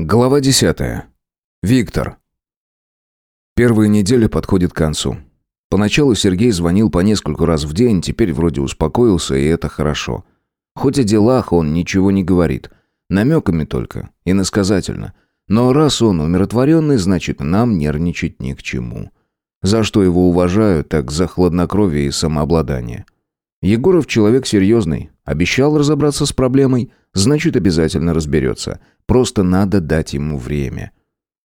Глава 10. Виктор. Первая неделя подходит к концу. Поначалу Сергей звонил по нескольку раз в день, теперь вроде успокоился, и это хорошо. Хоть о делах он ничего не говорит. Намеками только, иносказательно. Но раз он умиротворенный, значит, нам нервничать ни к чему. За что его уважаю, так за хладнокровие и самообладание. Егоров человек серьезный. Обещал разобраться с проблемой, значит, обязательно разберется. Просто надо дать ему время.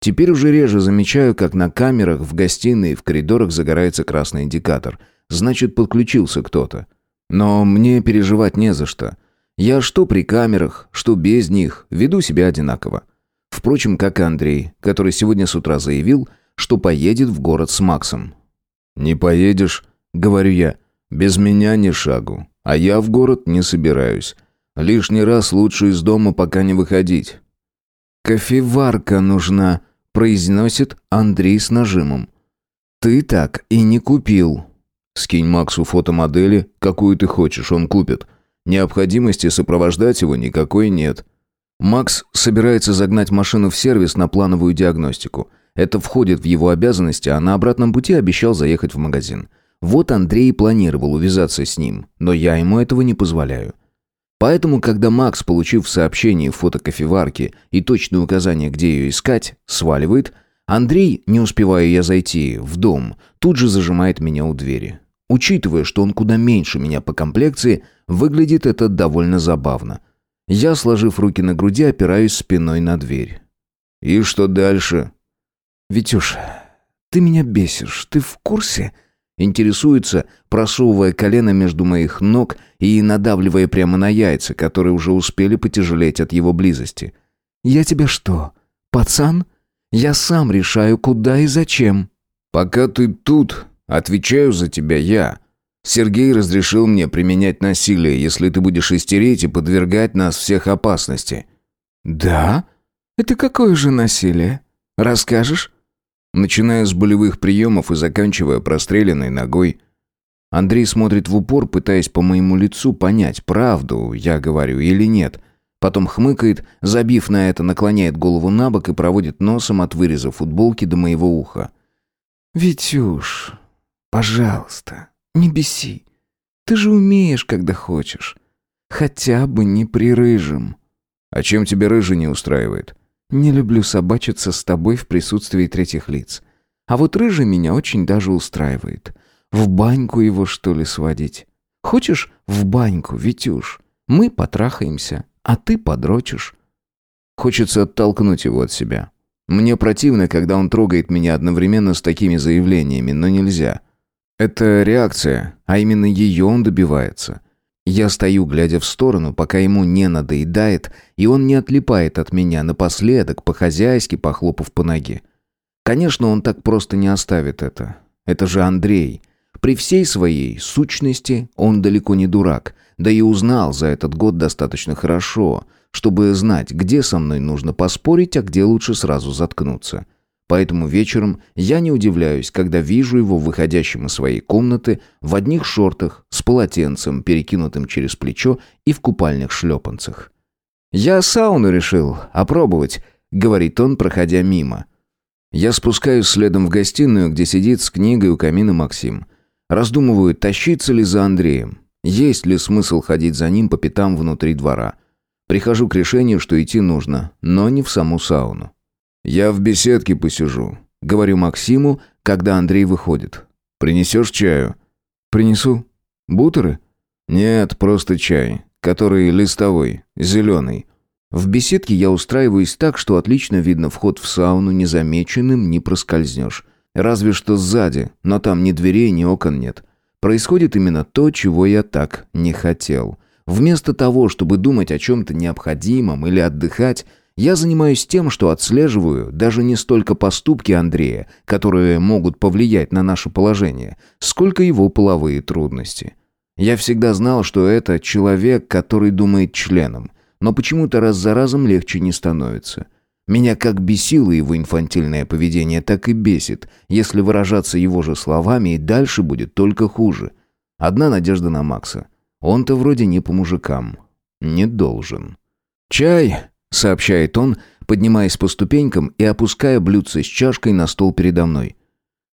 Теперь уже реже замечаю, как на камерах в гостиной и в коридорах загорается красный индикатор. Значит, подключился кто-то. Но мне переживать не за что. Я что при камерах, что без них, веду себя одинаково. Впрочем, как и Андрей, который сегодня с утра заявил, что поедет в город с Максом. «Не поедешь», — говорю я, — «без меня ни шагу, а я в город не собираюсь. Лишний раз лучше из дома пока не выходить. «Кофеварка нужна», — произносит Андрей с нажимом. «Ты так и не купил». «Скинь Максу фото модели, какую ты хочешь, он купит. Необходимости сопровождать его никакой нет». Макс собирается загнать машину в сервис на плановую диагностику. Это входит в его обязанности, а на обратном пути обещал заехать в магазин. Вот Андрей планировал увязаться с ним, но я ему этого не позволяю. Поэтому, когда Макс, получив в сообщении фото кофеварки и точные указания, где ее искать, сваливает, Андрей, не успевая я зайти в дом, тут же зажимает меня у двери. Учитывая, что он куда меньше меня по комплекции, выглядит это довольно забавно. Я, сложив руки на груди, опираюсь спиной на дверь. «И что дальше?» «Витюш, ты меня бесишь. Ты в курсе?» Интересуется, просовывая колено между моих ног и надавливая прямо на яйца, которые уже успели потяжелеть от его близости. «Я тебя что, пацан? Я сам решаю, куда и зачем». «Пока ты тут, отвечаю за тебя я. Сергей разрешил мне применять насилие, если ты будешь истереть и подвергать нас всех опасности». «Да? Это какое же насилие? Расскажешь?» Начиная с болевых приемов и заканчивая простреленной ногой. Андрей смотрит в упор, пытаясь по моему лицу понять, правду я говорю или нет. Потом хмыкает, забив на это, наклоняет голову на бок и проводит носом от выреза футболки до моего уха. «Витюш, пожалуйста, не беси. Ты же умеешь, когда хочешь. Хотя бы не при рыжем». «А чем тебе рыжий не устраивает?» Не люблю собачиться с тобой в присутствии третьих лиц. А вот рыжий меня очень даже устраивает. В баньку его, что ли, сводить? Хочешь в баньку, Витюш? Мы потрахаемся, а ты подрочишь. Хочется оттолкнуть его от себя. Мне противно, когда он трогает меня одновременно с такими заявлениями, но нельзя. Это реакция, а именно ее он добивается. Я стою, глядя в сторону, пока ему не надоедает, и он не отлипает от меня напоследок, по-хозяйски похлопав по ноге. Конечно, он так просто не оставит это. Это же Андрей. При всей своей сущности он далеко не дурак, да и узнал за этот год достаточно хорошо, чтобы знать, где со мной нужно поспорить, а где лучше сразу заткнуться. Поэтому вечером я не удивляюсь, когда вижу его выходящим из своей комнаты в одних шортах с полотенцем, перекинутым через плечо и в купальных шлепанцах. «Я сауну решил опробовать», — говорит он, проходя мимо. Я спускаюсь следом в гостиную, где сидит с книгой у камина Максим. Раздумываю, тащиться ли за Андреем. Есть ли смысл ходить за ним по пятам внутри двора. Прихожу к решению, что идти нужно, но не в саму сауну. «Я в беседке посижу», — говорю Максиму, когда Андрей выходит. «Принесешь чаю?» «Принесу. Бутеры?» «Нет, просто чай, который листовой, зеленый». В беседке я устраиваюсь так, что отлично видно вход в сауну, незамеченным не проскользнешь. Разве что сзади, но там ни дверей, ни окон нет. Происходит именно то, чего я так не хотел. Вместо того, чтобы думать о чем-то необходимом или отдыхать, я занимаюсь тем, что отслеживаю даже не столько поступки Андрея, которые могут повлиять на наше положение, сколько его половые трудности. Я всегда знал, что это человек, который думает членом, но почему-то раз за разом легче не становится. Меня как бесило его инфантильное поведение, так и бесит, если выражаться его же словами, и дальше будет только хуже. Одна надежда на Макса. Он-то вроде не по мужикам. Не должен. «Чай!» Сообщает он, поднимаясь по ступенькам и опуская блюдце с чашкой на стол передо мной.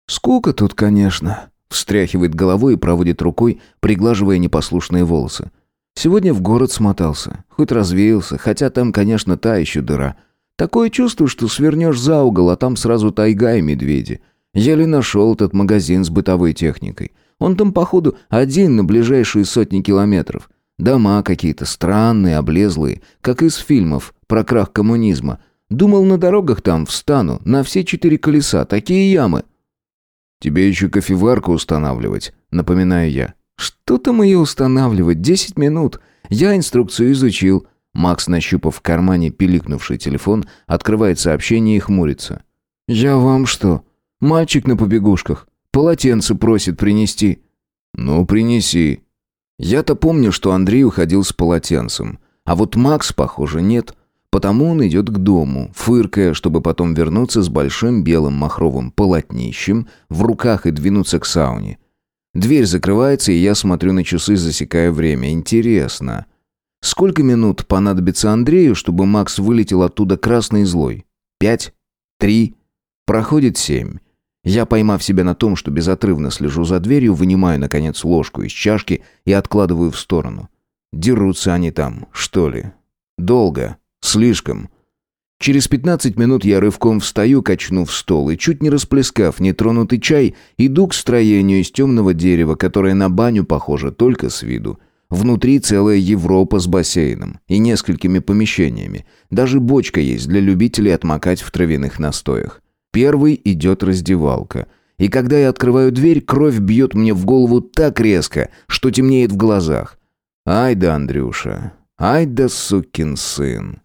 «Скука тут, конечно», — встряхивает головой и проводит рукой, приглаживая непослушные волосы. «Сегодня в город смотался, хоть развеялся, хотя там, конечно, та еще дыра. Такое чувство, что свернешь за угол, а там сразу тайга и медведи. Еле нашел этот магазин с бытовой техникой. Он там, походу, один на ближайшие сотни километров. Дома какие-то странные, облезлые, как из фильмов про крах коммунизма. Думал, на дорогах там встану, на все четыре колеса, такие ямы. «Тебе еще кофеварку устанавливать», — напоминаю я. «Что там ее устанавливать? Десять минут. Я инструкцию изучил». Макс, нащупав в кармане пиликнувший телефон, открывает сообщение и хмурится. «Я вам что? Мальчик на побегушках. Полотенце просит принести». «Ну, принеси», я-то помню, что Андрей уходил с полотенцем. А вот Макс, похоже, нет. Потому он идет к дому, фыркая, чтобы потом вернуться с большим белым махровым полотнищем в руках и двинуться к сауне. Дверь закрывается, и я смотрю на часы, засекая время. Интересно. Сколько минут понадобится Андрею, чтобы Макс вылетел оттуда красный и злой? Пять? Три? Проходит семь. Я, поймав себя на том, что безотрывно слежу за дверью, вынимаю, наконец, ложку из чашки и откладываю в сторону. Дерутся они там, что ли? Долго. Слишком. Через пятнадцать минут я рывком встаю, качнув стол, и, чуть не расплескав нетронутый чай, иду к строению из темного дерева, которое на баню похоже только с виду. Внутри целая Европа с бассейном и несколькими помещениями. Даже бочка есть для любителей отмокать в травяных настоях. Первый идет раздевалка. И когда я открываю дверь, кровь бьет мне в голову так резко, что темнеет в глазах. Ай да, Андрюша, ай да сукин сын.